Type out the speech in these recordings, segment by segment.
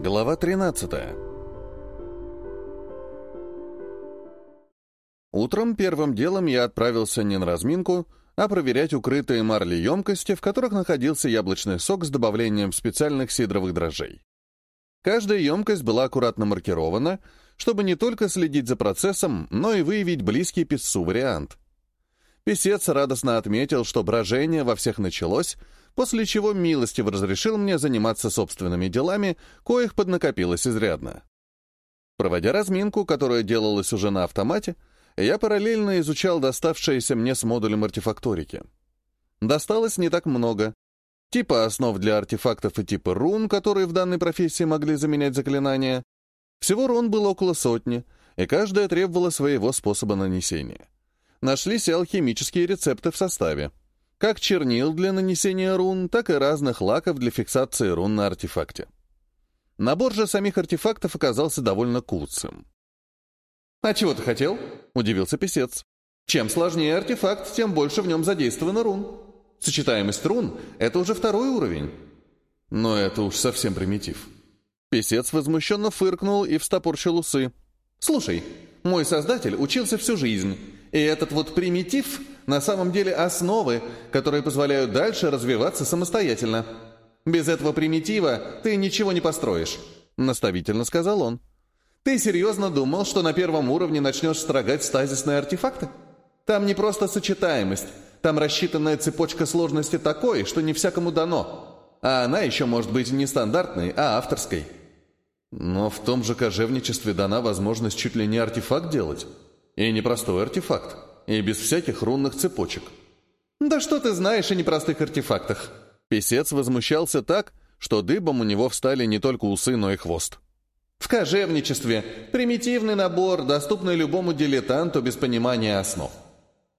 Глава 13 Утром первым делом я отправился не на разминку, а проверять укрытые марли емкости, в которых находился яблочный сок с добавлением специальных сидровых дрожжей. Каждая емкость была аккуратно маркирована, чтобы не только следить за процессом, но и выявить близкий писцу вариант. Песец радостно отметил, что брожение во всех началось, после чего милостиво разрешил мне заниматься собственными делами, коих поднакопилось изрядно. Проводя разминку, которая делалась уже на автомате, я параллельно изучал доставшееся мне с модулем артефакторики. Досталось не так много. Типа основ для артефактов и типа рун, которые в данной профессии могли заменять заклинания. Всего рун было около сотни, и каждая требовала своего способа нанесения. Нашлись и алхимические рецепты в составе как чернил для нанесения рун, так и разных лаков для фиксации рун на артефакте. Набор же самих артефактов оказался довольно куцым. «А чего ты хотел?» — удивился писец. «Чем сложнее артефакт, тем больше в нем задействовано рун. Сочетаемость рун — это уже второй уровень». Но это уж совсем примитив. Песец возмущенно фыркнул и встопорчил усы. «Слушай, мой создатель учился всю жизнь, и этот вот примитив на самом деле основы, которые позволяют дальше развиваться самостоятельно. Без этого примитива ты ничего не построишь», — наставительно сказал он. «Ты серьезно думал, что на первом уровне начнешь строгать стазисные артефакты? Там не просто сочетаемость, там рассчитанная цепочка сложности такой, что не всякому дано. А она еще может быть не стандартной, а авторской». Но в том же кожевничестве дана возможность чуть ли не артефакт делать. И не простой артефакт, и без всяких рунных цепочек. «Да что ты знаешь о непростых артефактах?» Песец возмущался так, что дыбом у него встали не только усы, но и хвост. «В кожевничестве примитивный набор, доступный любому дилетанту без понимания основ.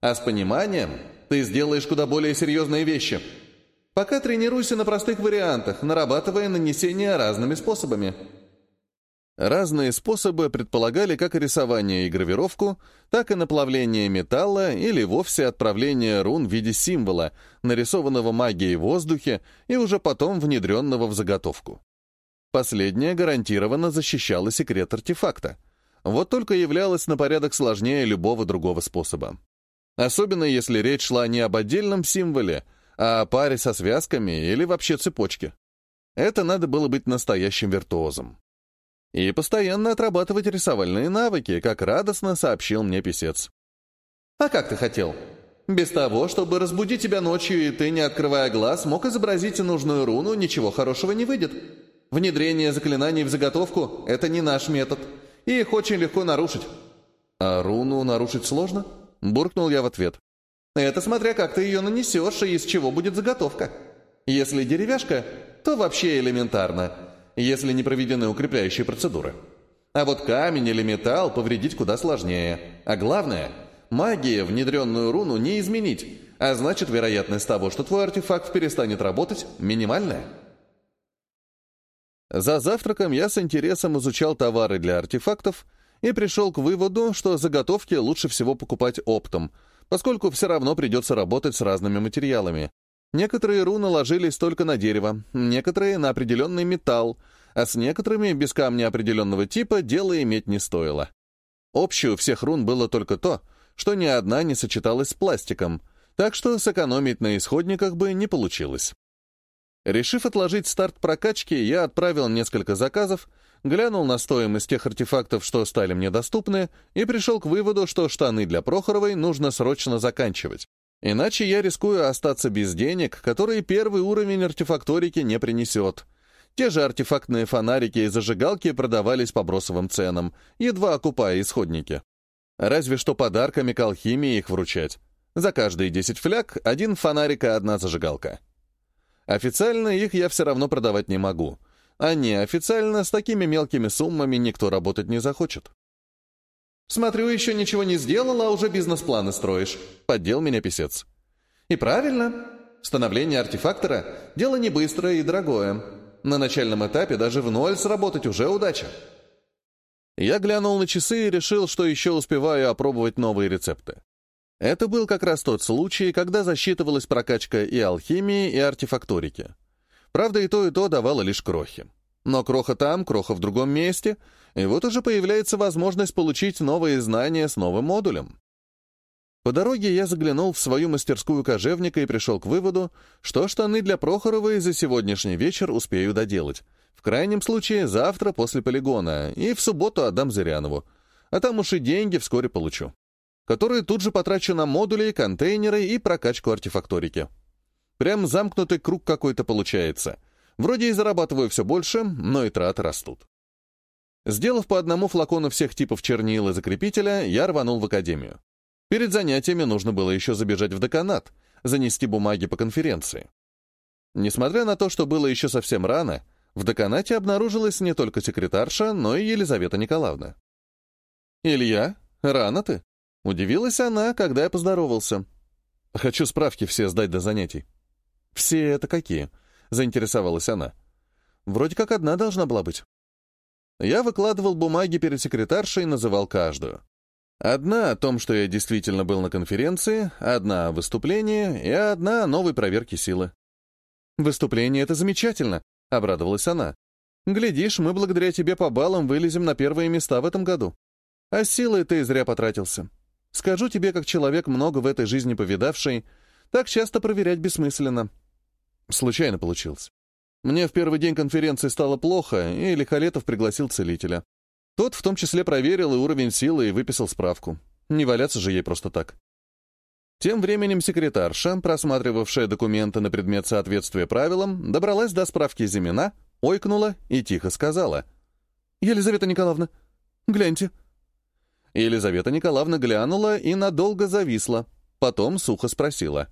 А с пониманием ты сделаешь куда более серьезные вещи. Пока тренируйся на простых вариантах, нарабатывая нанесение разными способами». Разные способы предполагали как рисование и гравировку, так и наплавление металла или вовсе отправление рун в виде символа, нарисованного магией в воздухе и уже потом внедренного в заготовку. Последнее гарантированно защищало секрет артефакта. Вот только являлось на порядок сложнее любого другого способа. Особенно если речь шла не об отдельном символе, а о паре со связками или вообще цепочке. Это надо было быть настоящим виртуозом и постоянно отрабатывать рисовальные навыки, как радостно сообщил мне писец. «А как ты хотел? Без того, чтобы разбудить тебя ночью, и ты, не открывая глаз, мог изобразить нужную руну, ничего хорошего не выйдет. Внедрение заклинаний в заготовку — это не наш метод, и их очень легко нарушить». «А руну нарушить сложно?» — буркнул я в ответ. «Это смотря как ты ее нанесешь и из чего будет заготовка. Если деревяшка, то вообще элементарно — если не проведены укрепляющие процедуры. А вот камень или металл повредить куда сложнее. А главное, магия внедренную руну не изменить, а значит вероятность того, что твой артефакт перестанет работать, минимальная. За завтраком я с интересом изучал товары для артефактов и пришел к выводу, что заготовки лучше всего покупать оптом, поскольку все равно придется работать с разными материалами, Некоторые руны ложились только на дерево, некоторые — на определенный металл, а с некоторыми без камня определенного типа дело иметь не стоило. Общее у всех рун было только то, что ни одна не сочеталась с пластиком, так что сэкономить на исходниках бы не получилось. Решив отложить старт прокачки, я отправил несколько заказов, глянул на стоимость тех артефактов, что стали мне доступны, и пришел к выводу, что штаны для Прохоровой нужно срочно заканчивать. Иначе я рискую остаться без денег, которые первый уровень артефакторики не принесет. Те же артефактные фонарики и зажигалки продавались по бросовым ценам, едва окупая исходники. Разве что подарками к алхимии их вручать. За каждые 10 фляг один фонарик и одна зажигалка. Официально их я все равно продавать не могу, а неофициально с такими мелкими суммами никто работать не захочет. «Смотрю, еще ничего не сделал, а уже бизнес-планы строишь», — поддел меня писец. «И правильно. Становление артефактора — дело не быстрое и дорогое. На начальном этапе даже в ноль сработать уже удача». Я глянул на часы и решил, что еще успеваю опробовать новые рецепты. Это был как раз тот случай, когда засчитывалась прокачка и алхимии, и артефакторики. Правда, и то, и то давало лишь крохи. Но кроха там, кроха в другом месте, и вот уже появляется возможность получить новые знания с новым модулем. По дороге я заглянул в свою мастерскую кожевника и пришел к выводу, что штаны для Прохоровой за сегодняшний вечер успею доделать. В крайнем случае, завтра после полигона, и в субботу отдам Зырянову. А там уж и деньги вскоре получу. Которые тут же потрачу на модули, контейнеры и прокачку артефакторики. Прям замкнутый круг какой-то получается. Вроде и зарабатываю все больше, но и траты растут. Сделав по одному флакону всех типов чернил и закрепителя, я рванул в академию. Перед занятиями нужно было еще забежать в деканат, занести бумаги по конференции. Несмотря на то, что было еще совсем рано, в деканате обнаружилась не только секретарша, но и Елизавета Николаевна. «Илья, рано ты?» — удивилась она, когда я поздоровался. «Хочу справки все сдать до занятий». «Все это какие?» — заинтересовалась она. «Вроде как одна должна была быть». Я выкладывал бумаги перед секретаршей и называл каждую. Одна о том, что я действительно был на конференции, одна о выступлении и одна о новой проверке силы. «Выступление — это замечательно», — обрадовалась она. «Глядишь, мы благодаря тебе по баллам вылезем на первые места в этом году. А силой ты зря потратился. Скажу тебе, как человек, много в этой жизни повидавший, так часто проверять бессмысленно». Случайно получилось. Мне в первый день конференции стало плохо, и Лихолетов пригласил целителя. Тот в том числе проверил и уровень силы и выписал справку. Не валяться же ей просто так. Тем временем секретарша, просматривавшая документы на предмет соответствия правилам, добралась до справки Зимина, ойкнула и тихо сказала. «Елизавета Николаевна, гляньте». Елизавета Николаевна глянула и надолго зависла, потом сухо спросила.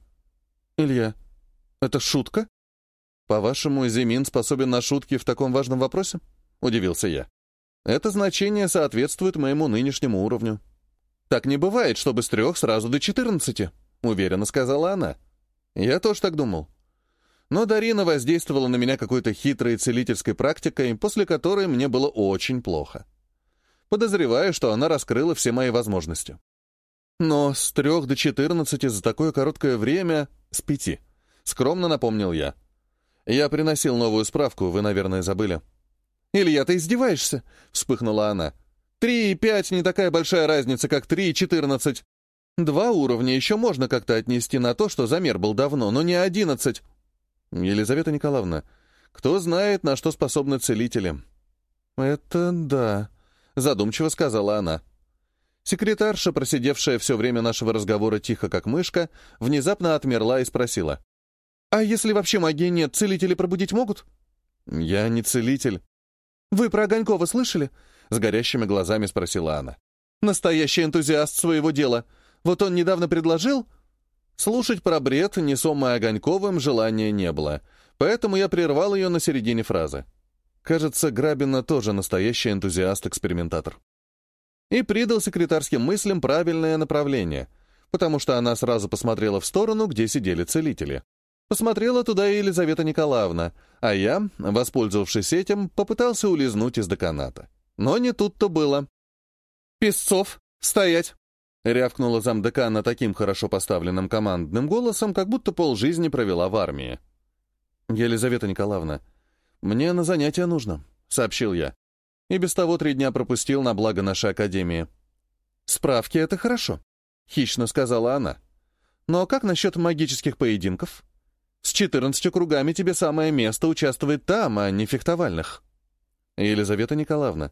«Илья, это шутка?» «По-вашему, Зимин способен на шутки в таком важном вопросе?» — удивился я. Это значение соответствует моему нынешнему уровню. Так не бывает, чтобы с трех сразу до четырнадцати, уверенно сказала она. Я тоже так думал. Но Дарина воздействовала на меня какой-то хитрой целительской практикой, после которой мне было очень плохо. Подозреваю, что она раскрыла все мои возможности. Но с трех до четырнадцати за такое короткое время с пяти. Скромно напомнил я. Я приносил новую справку, вы, наверное, забыли. «Илья, ты издеваешься?» — вспыхнула она. «Три и пять не такая большая разница, как три и четырнадцать. Два уровня еще можно как-то отнести на то, что замер был давно, но не одиннадцать». «Елизавета Николаевна, кто знает, на что способны целители?» «Это да», — задумчиво сказала она. Секретарша, просидевшая все время нашего разговора тихо, как мышка, внезапно отмерла и спросила. «А если вообще магии нет, целители пробудить могут?» «Я не целитель», «Вы про Огонькова слышали?» — с горящими глазами спросила она. «Настоящий энтузиаст своего дела. Вот он недавно предложил...» Слушать про бред, несомый Огоньковым, желания не было, поэтому я прервал ее на середине фразы. Кажется, Грабина тоже настоящий энтузиаст-экспериментатор. И придал секретарским мыслям правильное направление, потому что она сразу посмотрела в сторону, где сидели целители. Посмотрела туда Елизавета Николаевна, а я, воспользовавшись этим, попытался улизнуть из деканата. Но не тут-то было. «Песцов, стоять!» — рявкнула замдекана таким хорошо поставленным командным голосом, как будто полжизни провела в армии. «Елизавета Николаевна, мне на занятия нужно», — сообщил я. И без того три дня пропустил на благо нашей академии. «Справки — это хорошо», — хищно сказала она. «Но как насчет магических поединков?» С четырнадцатью кругами тебе самое место участвовать там, а не фехтовальных. Елизавета Николаевна,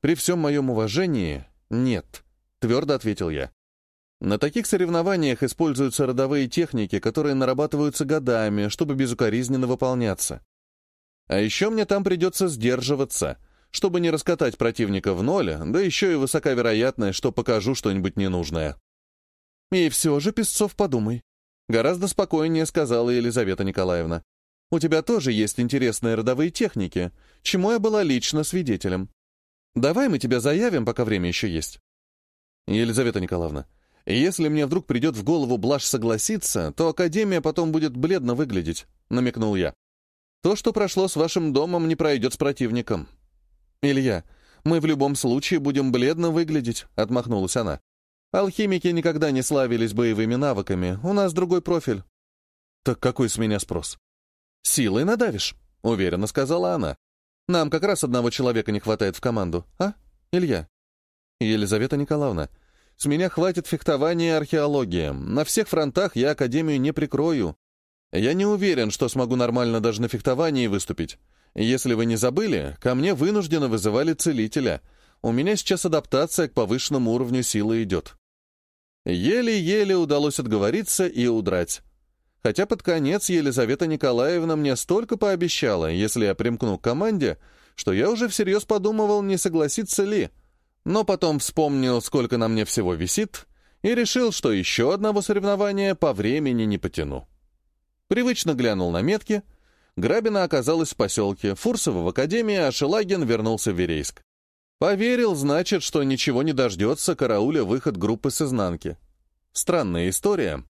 при всем моем уважении, нет, твердо ответил я. На таких соревнованиях используются родовые техники, которые нарабатываются годами, чтобы безукоризненно выполняться. А еще мне там придется сдерживаться, чтобы не раскатать противника в ноль, да еще и высока вероятность, что покажу что-нибудь ненужное. И все же, Песцов, подумай. Гораздо спокойнее сказала Елизавета Николаевна. «У тебя тоже есть интересные родовые техники, чему я была лично свидетелем. Давай мы тебя заявим, пока время еще есть». «Елизавета Николаевна, если мне вдруг придет в голову блажь согласиться, то Академия потом будет бледно выглядеть», — намекнул я. «То, что прошло с вашим домом, не пройдет с противником». «Илья, мы в любом случае будем бледно выглядеть», — отмахнулась она. Алхимики никогда не славились боевыми навыками, у нас другой профиль. Так какой с меня спрос? Силой надавишь, уверенно сказала она. Нам как раз одного человека не хватает в команду, а, Илья? Елизавета Николаевна, с меня хватит фехтования и археологии. На всех фронтах я Академию не прикрою. Я не уверен, что смогу нормально даже на фехтовании выступить. Если вы не забыли, ко мне вынужденно вызывали целителя. У меня сейчас адаптация к повышенному уровню силы идет. Еле-еле удалось отговориться и удрать. Хотя под конец Елизавета Николаевна мне столько пообещала, если я примкну к команде, что я уже всерьез подумывал, не согласиться ли. Но потом вспомнил, сколько на мне всего висит, и решил, что еще одного соревнования по времени не потяну. Привычно глянул на метки. Грабина оказалась в поселке, Фурсова в академии, а Шелагин вернулся в Верейск. Поверил, значит, что ничего не дождется карауля выход группы с изнанки. Странная история.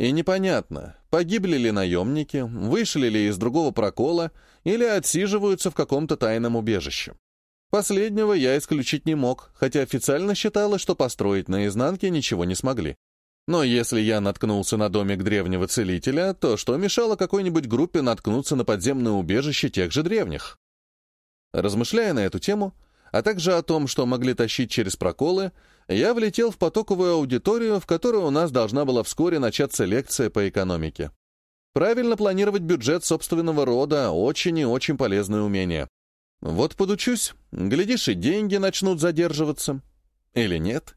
И непонятно, погибли ли наемники, вышли ли из другого прокола или отсиживаются в каком-то тайном убежище. Последнего я исключить не мог, хотя официально считалось, что построить на изнанке ничего не смогли. Но если я наткнулся на домик древнего целителя, то что мешало какой-нибудь группе наткнуться на подземное убежище тех же древних? Размышляя на эту тему, а также о том, что могли тащить через проколы, я влетел в потоковую аудиторию, в которой у нас должна была вскоре начаться лекция по экономике. Правильно планировать бюджет собственного рода — очень и очень полезное умение. Вот подучусь, глядишь, и деньги начнут задерживаться. Или нет?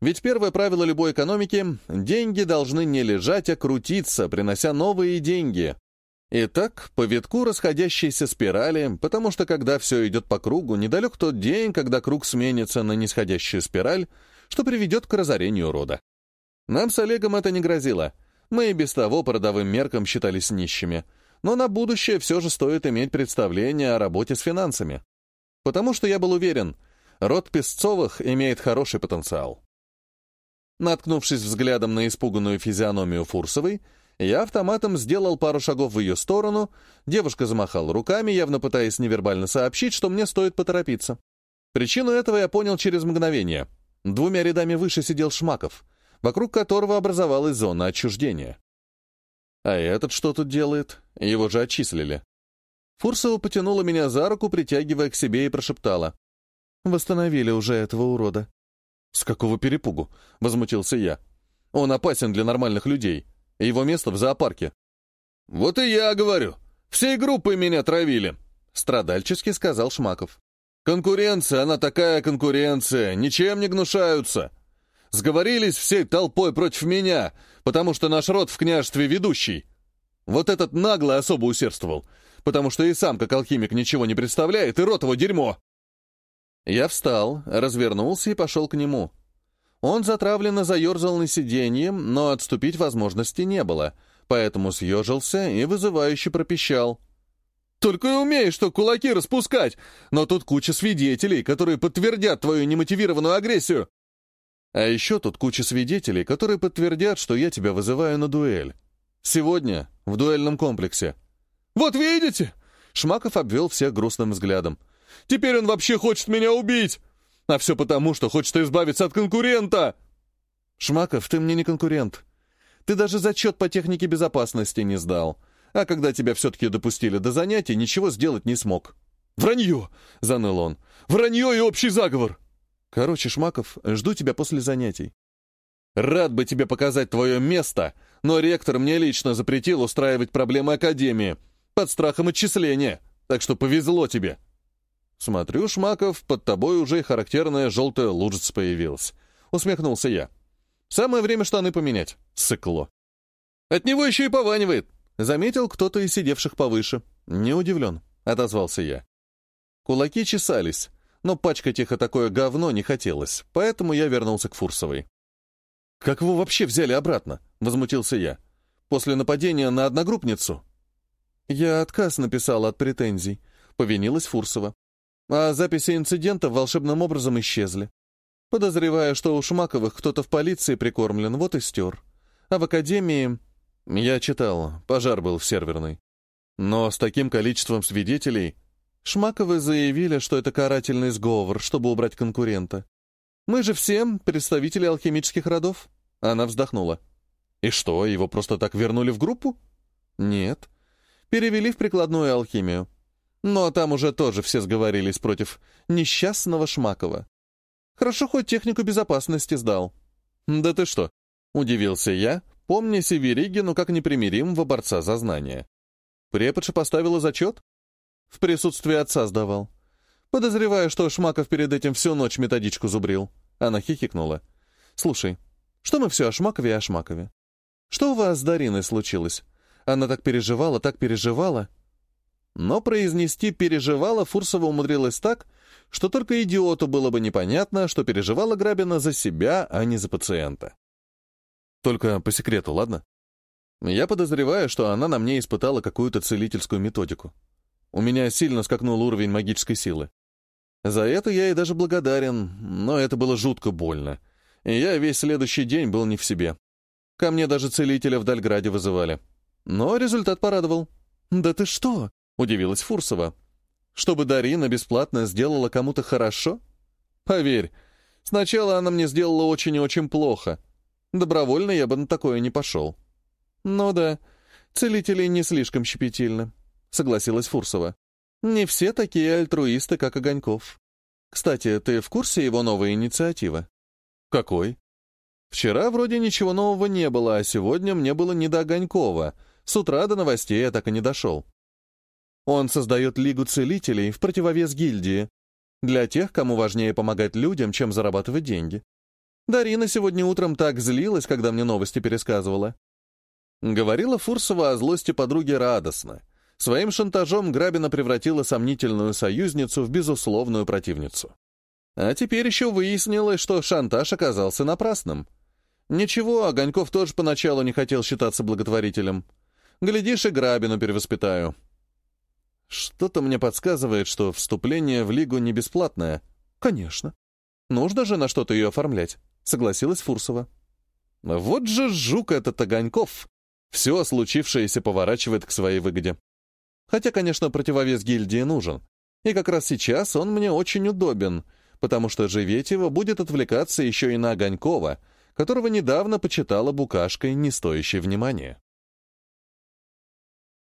Ведь первое правило любой экономики — деньги должны не лежать, а крутиться, принося новые деньги. Итак, по витку расходящейся спирали, потому что когда все идет по кругу, недалек тот день, когда круг сменится на нисходящую спираль, что приведет к разорению рода. Нам с Олегом это не грозило. Мы и без того по родовым меркам считались нищими. Но на будущее все же стоит иметь представление о работе с финансами. Потому что я был уверен, род Песцовых имеет хороший потенциал. Наткнувшись взглядом на испуганную физиономию Фурсовой, я автоматом сделал пару шагов в ее сторону, девушка замахала руками, явно пытаясь невербально сообщить, что мне стоит поторопиться. Причину этого я понял через мгновение. Двумя рядами выше сидел Шмаков, вокруг которого образовалась зона отчуждения. А этот что тут делает? Его же отчислили. Фурсова потянула меня за руку, притягивая к себе и прошептала. «Восстановили уже этого урода». «С какого перепугу?» — возмутился я. «Он опасен для нормальных людей». Его место в зоопарке. «Вот и я говорю. Всей группой меня травили», — страдальчески сказал Шмаков. «Конкуренция, она такая конкуренция, ничем не гнушаются. Сговорились всей толпой против меня, потому что наш род в княжестве ведущий. Вот этот нагло особо усердствовал, потому что и сам, как алхимик, ничего не представляет, и рот его дерьмо». Я встал, развернулся и пошел к нему. Он затравленно заерзал на сиденье, но отступить возможности не было, поэтому съежился и вызывающе пропищал. «Только и умеешь, что кулаки распускать, но тут куча свидетелей, которые подтвердят твою немотивированную агрессию!» «А еще тут куча свидетелей, которые подтвердят, что я тебя вызываю на дуэль. Сегодня, в дуэльном комплексе». «Вот видите!» Шмаков обвел всех грустным взглядом. «Теперь он вообще хочет меня убить!» А все потому, что хочет избавиться от конкурента!» «Шмаков, ты мне не конкурент. Ты даже зачет по технике безопасности не сдал. А когда тебя все-таки допустили до занятий, ничего сделать не смог». «Вранье!» — заныл он. «Вранье и общий заговор!» «Короче, Шмаков, жду тебя после занятий». «Рад бы тебе показать твое место, но ректор мне лично запретил устраивать проблемы Академии под страхом отчисления, так что повезло тебе». «Смотрю, Шмаков, под тобой уже характерная желтая лужица появилась». Усмехнулся я. «Самое время штаны поменять. Сыкло». «От него еще и пованивает», — заметил кто-то из сидевших повыше. «Не удивлен», — отозвался я. Кулаки чесались, но пачкать их такое говно не хотелось, поэтому я вернулся к Фурсовой. «Как его вообще взяли обратно?» — возмутился я. «После нападения на одногруппницу?» «Я отказ написал от претензий», — повинилась Фурсова а записи инцидента волшебным образом исчезли. Подозревая, что у Шмаковых кто-то в полиции прикормлен, вот и стер. А в академии... Я читал, пожар был в серверной. Но с таким количеством свидетелей... Шмаковы заявили, что это карательный сговор, чтобы убрать конкурента. Мы же все представители алхимических родов. Она вздохнула. И что, его просто так вернули в группу? Нет. Перевели в прикладную алхимию. Но там уже тоже все сговорились против несчастного Шмакова. Хорошо, хоть технику безопасности сдал. «Да ты что?» — удивился я, помня Северигину как непримиримого борца за знания. Преподша поставила зачет? В присутствии отца сдавал. Подозреваю, что Шмаков перед этим всю ночь методичку зубрил. Она хихикнула. «Слушай, что мы все о Шмакове и о Шмакове? Что у вас с Дариной случилось? Она так переживала, так переживала». Но произнести «переживала» Фурсова умудрилась так, что только идиоту было бы непонятно, что переживала Грабина за себя, а не за пациента. Только по секрету, ладно? Я подозреваю, что она на мне испытала какую-то целительскую методику. У меня сильно скакнул уровень магической силы. За это я ей даже благодарен, но это было жутко больно. И я весь следующий день был не в себе. Ко мне даже целителя в Дальграде вызывали. Но результат порадовал. «Да ты что?» — удивилась Фурсова. «Чтобы Дарина бесплатно сделала кому-то хорошо? Поверь, сначала она мне сделала очень и очень плохо. Добровольно я бы на такое не пошел». «Ну да, целители не слишком щепетильны», — согласилась Фурсова. Не все такие альтруисты, как Огоньков. Кстати, ты в курсе его новой инициативы? Какой? Вчера вроде ничего нового не было, а сегодня мне было не до Огонькова. С утра до новостей я так и не дошел. Он создает Лигу Целителей в противовес гильдии. Для тех, кому важнее помогать людям, чем зарабатывать деньги. Дарина сегодня утром так злилась, когда мне новости пересказывала. Говорила Фурсова о злости подруги радостно — Своим шантажом Грабина превратила сомнительную союзницу в безусловную противницу. А теперь еще выяснилось, что шантаж оказался напрасным. Ничего, Огоньков тоже поначалу не хотел считаться благотворителем. Глядишь, и Грабину перевоспитаю. Что-то мне подсказывает, что вступление в Лигу не бесплатное. Конечно. Нужно же на что-то ее оформлять, согласилась Фурсова. Вот же жук этот Огоньков. Все случившееся поворачивает к своей выгоде. Хотя, конечно, противовес гильдии нужен. И как раз сейчас он мне очень удобен, потому что Живетева будет отвлекаться еще и на Огонькова, которого недавно почитала букашкой, не стоящей внимания.